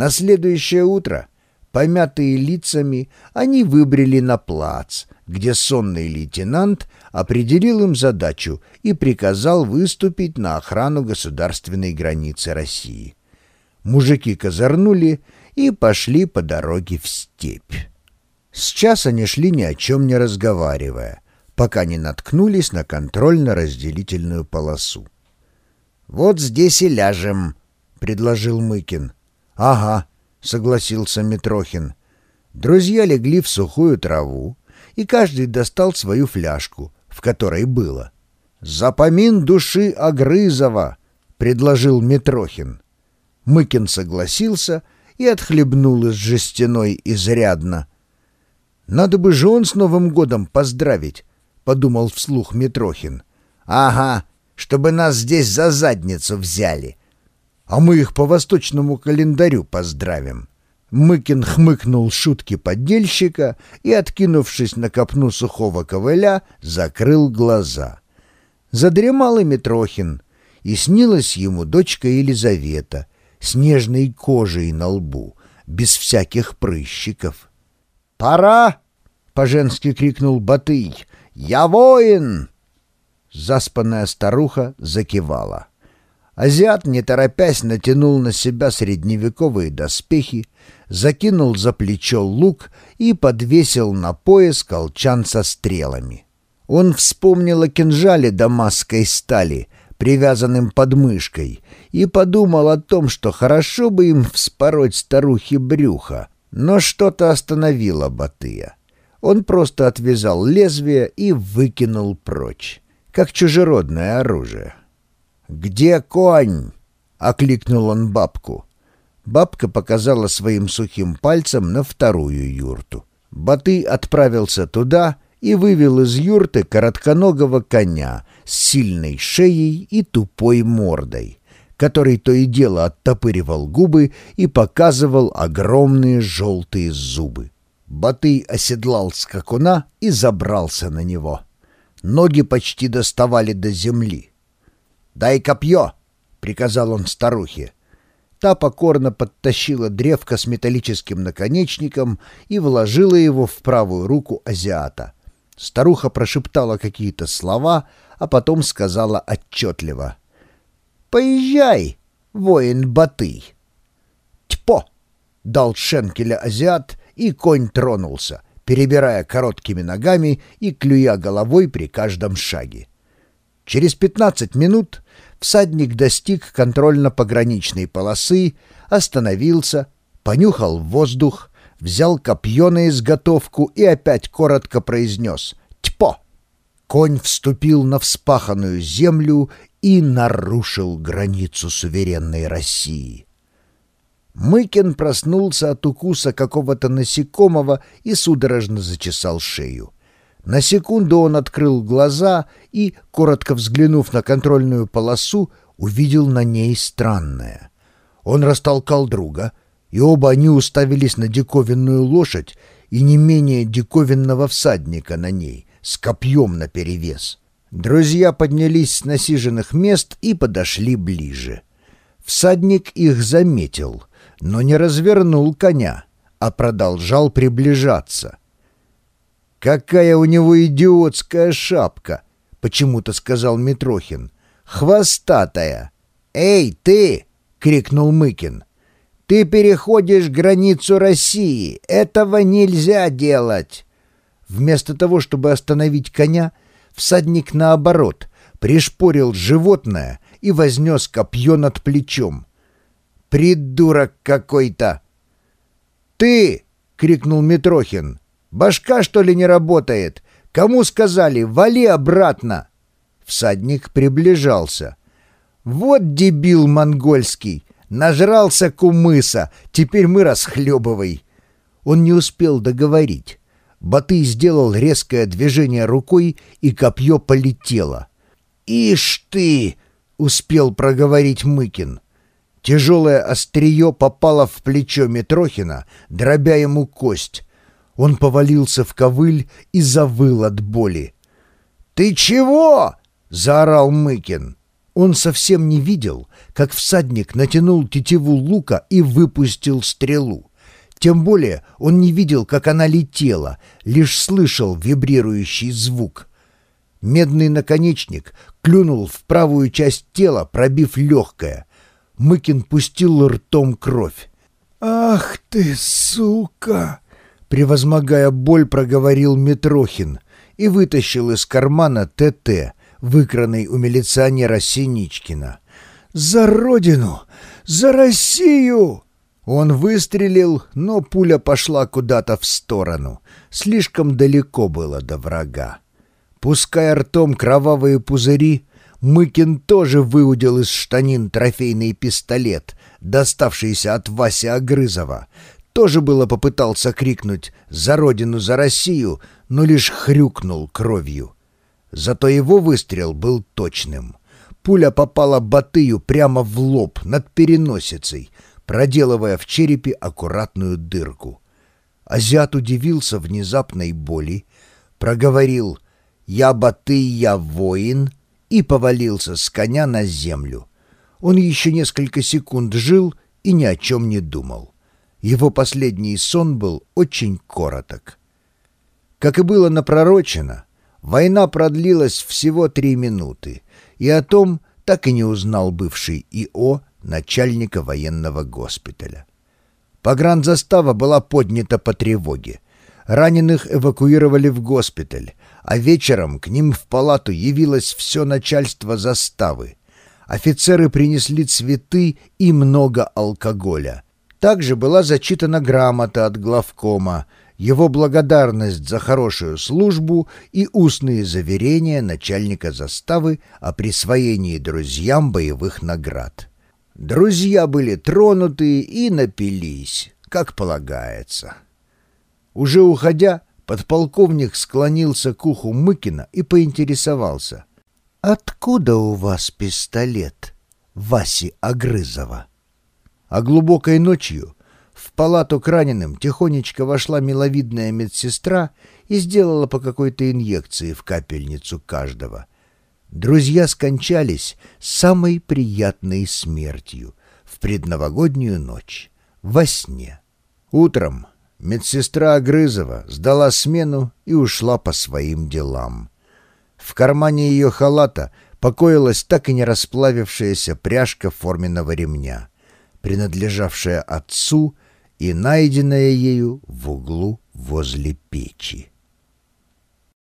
На следующее утро, помятые лицами, они выбрели на плац, где сонный лейтенант определил им задачу и приказал выступить на охрану государственной границы России. Мужики козырнули и пошли по дороге в степь. Сейчас они шли ни о чем не разговаривая, пока не наткнулись на контрольно-разделительную полосу. «Вот здесь и ляжем», — предложил Мыкин. «Ага», — согласился Митрохин. Друзья легли в сухую траву, и каждый достал свою фляжку, в которой было. «Запомин души Агрызова», — предложил Митрохин. Мыкин согласился и отхлебнул из жестяной изрядно. «Надо бы же он с Новым годом поздравить», — подумал вслух Митрохин. «Ага, чтобы нас здесь за задницу взяли. А мы их по восточному календарю поздравим». Мыкин хмыкнул шутки поддельщика и, откинувшись на копну сухого ковыля, закрыл глаза. Задремал и Митрохин, и снилась ему дочка Елизавета с нежной кожей на лбу, без всяких прыщиков. «Пора!» — по-женски крикнул Батый. «Я воин!» Заспанная старуха закивала. Азиат, не торопясь, натянул на себя средневековые доспехи, закинул за плечо лук и подвесил на пояс колчан со стрелами. Он вспомнил о кинжале дамасской стали, привязанным под мышкой, и подумал о том, что хорошо бы им вспороть старухе брюхо, но что-то остановило Батыя. Он просто отвязал лезвие и выкинул прочь, как чужеродное оружие. «Где конь?» — окликнул он бабку. Бабка показала своим сухим пальцем на вторую юрту. Баты отправился туда и вывел из юрты коротконогого коня с сильной шеей и тупой мордой, который то и дело оттопыривал губы и показывал огромные желтые зубы. Батый оседлал скакуна и забрался на него. Ноги почти доставали до земли. «Дай копье!» — приказал он старухе. Та покорно подтащила древко с металлическим наконечником и вложила его в правую руку азиата. Старуха прошептала какие-то слова, а потом сказала отчетливо. «Поезжай, воин Батый!» «Тьпо!» — дал Шенкеля азиат, и конь тронулся, перебирая короткими ногами и клюя головой при каждом шаге. Через пятнадцать минут всадник достиг контрольно-пограничной полосы, остановился, понюхал воздух, взял копье на изготовку и опять коротко произнес «Тьпо!». Конь вступил на вспаханную землю и нарушил границу суверенной России. Мыкин проснулся от укуса какого-то насекомого и судорожно зачесал шею. На секунду он открыл глаза и, коротко взглянув на контрольную полосу, увидел на ней странное. Он растолкал друга, и оба они уставились на диковинную лошадь и не менее диковинного всадника на ней, с копьем наперевес. Друзья поднялись с насиженных мест и подошли ближе. Всадник их заметил, но не развернул коня, а продолжал приближаться. «Какая у него идиотская шапка!» — почему-то сказал Митрохин. «Хвостатая!» «Эй, ты!» — крикнул Мыкин. «Ты переходишь границу России! Этого нельзя делать!» Вместо того, чтобы остановить коня, всадник, наоборот, пришпорил животное и вознес копье над плечом. «Придурок какой-то!» «Ты!» — крикнул Митрохин. Башка, что ли, не работает? Кому сказали, вали обратно!» Всадник приближался. «Вот дебил монгольский! Нажрался кумыса! Теперь мы расхлебывай!» Он не успел договорить. Батый сделал резкое движение рукой, и копье полетело. «Ишь ты!» — успел проговорить Мыкин. Тяжелое острие попало в плечо Митрохина, дробя ему кость. Он повалился в ковыль и завыл от боли. «Ты чего?» — заорал Мыкин. Он совсем не видел, как всадник натянул тетиву лука и выпустил стрелу. Тем более он не видел, как она летела, лишь слышал вибрирующий звук. Медный наконечник клюнул в правую часть тела, пробив легкое. Мыкин пустил ртом кровь. «Ах ты, сука!» Превозмогая боль, проговорил Митрохин и вытащил из кармана ТТ, выкранный у милиционера Синичкина. «За родину! За Россию!» Он выстрелил, но пуля пошла куда-то в сторону. Слишком далеко было до врага. Пуская ртом кровавые пузыри, Мыкин тоже выудил из штанин трофейный пистолет, доставшийся от Васи Огрызова. Тоже было попытался крикнуть «За Родину, за Россию!», но лишь хрюкнул кровью. Зато его выстрел был точным. Пуля попала Батыю прямо в лоб, над переносицей, проделывая в черепе аккуратную дырку. Азиат удивился внезапной боли, проговорил «Я Батый, я воин» и повалился с коня на землю. Он еще несколько секунд жил и ни о чем не думал. Его последний сон был очень короток. Как и было напророчено, Война продлилась всего три минуты, и о том так и не узнал бывший ИО начальника военного госпиталя. Погранзастава была поднята по тревоге. Раненых эвакуировали в госпиталь, а вечером к ним в палату явилось все начальство заставы. Офицеры принесли цветы и много алкоголя. Также была зачитана грамота от главкома, его благодарность за хорошую службу и устные заверения начальника заставы о присвоении друзьям боевых наград. Друзья были тронуты и напились, как полагается. Уже уходя, подполковник склонился к уху Мыкина и поинтересовался. «Откуда у вас пистолет, Васи Огрызова?» А глубокой ночью в палату к раненым тихонечко вошла миловидная медсестра и сделала по какой-то инъекции в капельницу каждого. Друзья скончались самой приятной смертью в предновогоднюю ночь, во сне. Утром медсестра Огрызова сдала смену и ушла по своим делам. В кармане ее халата покоилась так и не расплавившаяся пряжка форменного ремня, принадлежавшая отцу и найденная ею в углу возле печи.